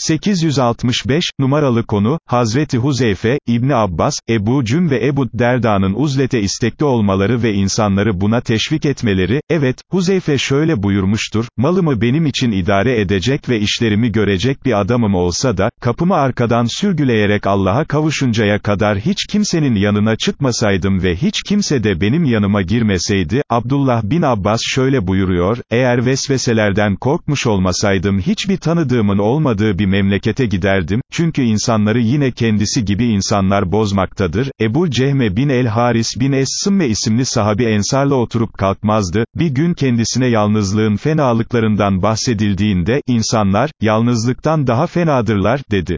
865, numaralı konu, Hazreti Huzeyfe, İbni Abbas, Ebu Cüm ve Ebu Derda'nın uzlete istekli olmaları ve insanları buna teşvik etmeleri, evet, Huzeyfe şöyle buyurmuştur, malımı benim için idare edecek ve işlerimi görecek bir adamım olsa da, kapımı arkadan sürgüleyerek Allah'a kavuşuncaya kadar hiç kimsenin yanına çıkmasaydım ve hiç kimse de benim yanıma girmeseydi, Abdullah bin Abbas şöyle buyuruyor, eğer vesveselerden korkmuş olmasaydım hiçbir tanıdığımın olmadığı bir memlekete giderdim, çünkü insanları yine kendisi gibi insanlar bozmaktadır, Ebu Cehme bin el-Haris bin Es-Sımme isimli sahabi ensarla oturup kalkmazdı, bir gün kendisine yalnızlığın fenalıklarından bahsedildiğinde, insanlar, yalnızlıktan daha fenadırlar, dedi.